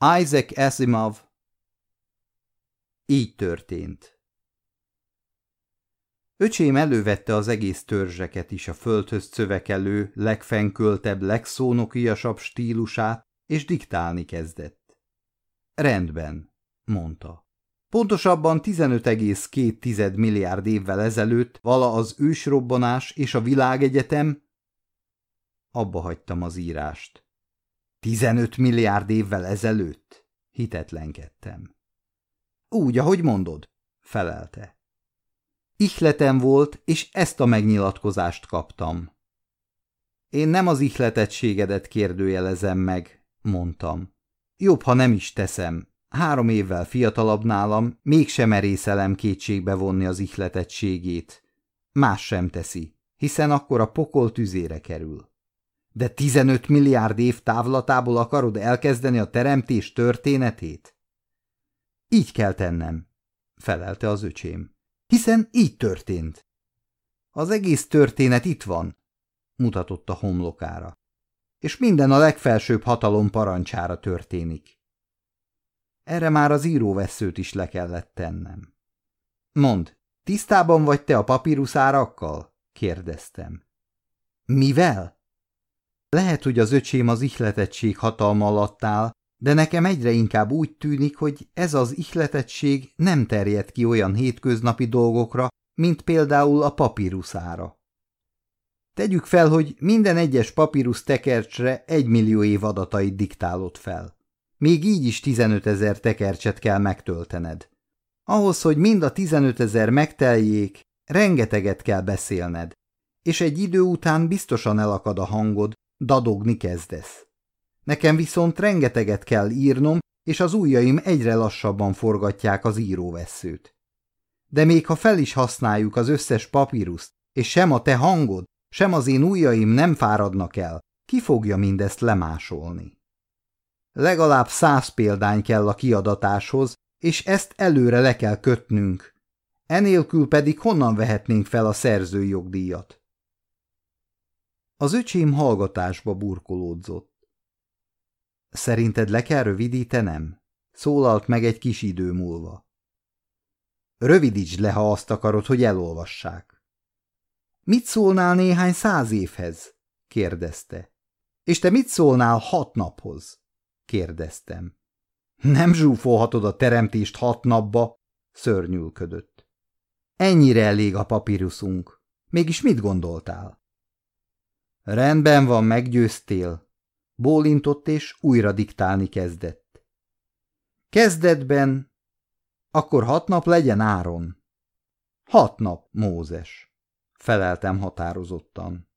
Isaac Asimov. Így történt. Öcsém elővette az egész törzseket is a földhöz cövekelő, legfenköltebb, legszónokiasabb stílusát, és diktálni kezdett. Rendben, mondta. Pontosabban 15,2 milliárd évvel ezelőtt vala az ősrobbanás és a világegyetem... Abba hagytam az írást. 15 milliárd évvel ezelőtt? Hitetlenkedtem. Úgy, ahogy mondod, felelte. Ihletem volt, és ezt a megnyilatkozást kaptam. Én nem az ihletettségedet kérdőjelezem meg, mondtam. Jobb, ha nem is teszem. Három évvel fiatalabb nálam, mégsem merészelem kétségbe vonni az ihletettségét. Más sem teszi, hiszen akkor a pokol tüzére kerül. De 15 milliárd év távlatából akarod elkezdeni a teremtés történetét? Így kell tennem, felelte az öcsém. Hiszen így történt. Az egész történet itt van, mutatott a homlokára. És minden a legfelsőbb hatalom parancsára történik. Erre már az íróveszőt is le kellett tennem. Mond, tisztában vagy te a papíruszárakkal? kérdeztem. Mivel? Lehet, hogy az öcsém az ihletettség hatalma alatt áll, de nekem egyre inkább úgy tűnik, hogy ez az ihletettség nem terjed ki olyan hétköznapi dolgokra, mint például a papíruszára. Tegyük fel, hogy minden egyes papírusz tekercsre egy millió év adatait diktálod fel. Még így is 15 ezer tekercset kell megtöltened. Ahhoz, hogy mind a 15 ezer megteljék, rengeteget kell beszélned, és egy idő után biztosan elakad a hangod, dadogni kezdesz. Nekem viszont rengeteget kell írnom, és az ujjaim egyre lassabban forgatják az íróvesszőt. De még ha fel is használjuk az összes papíruszt, és sem a te hangod, sem az én ujjaim nem fáradnak el, ki fogja mindezt lemásolni? Legalább száz példány kell a kiadatáshoz, és ezt előre le kell kötnünk. Enélkül pedig honnan vehetnénk fel a szerzői jogdíjat? Az öcsém hallgatásba burkolódzott. Szerinted le kell rövidítenem? Szólalt meg egy kis idő múlva. Rövidítsd le, ha azt akarod, hogy elolvassák. Mit szólnál néhány száz évhez? kérdezte. És te mit szólnál hat naphoz? kérdeztem. Nem zsúfolhatod a teremtést hat napba, szörnyülködött. Ennyire elég a papíruszunk. Mégis mit gondoltál? Rendben van, meggyőztél, Bólintott és újra diktálni kezdett. Kezdetben, akkor hat nap legyen Áron. Hat nap, Mózes, feleltem határozottan.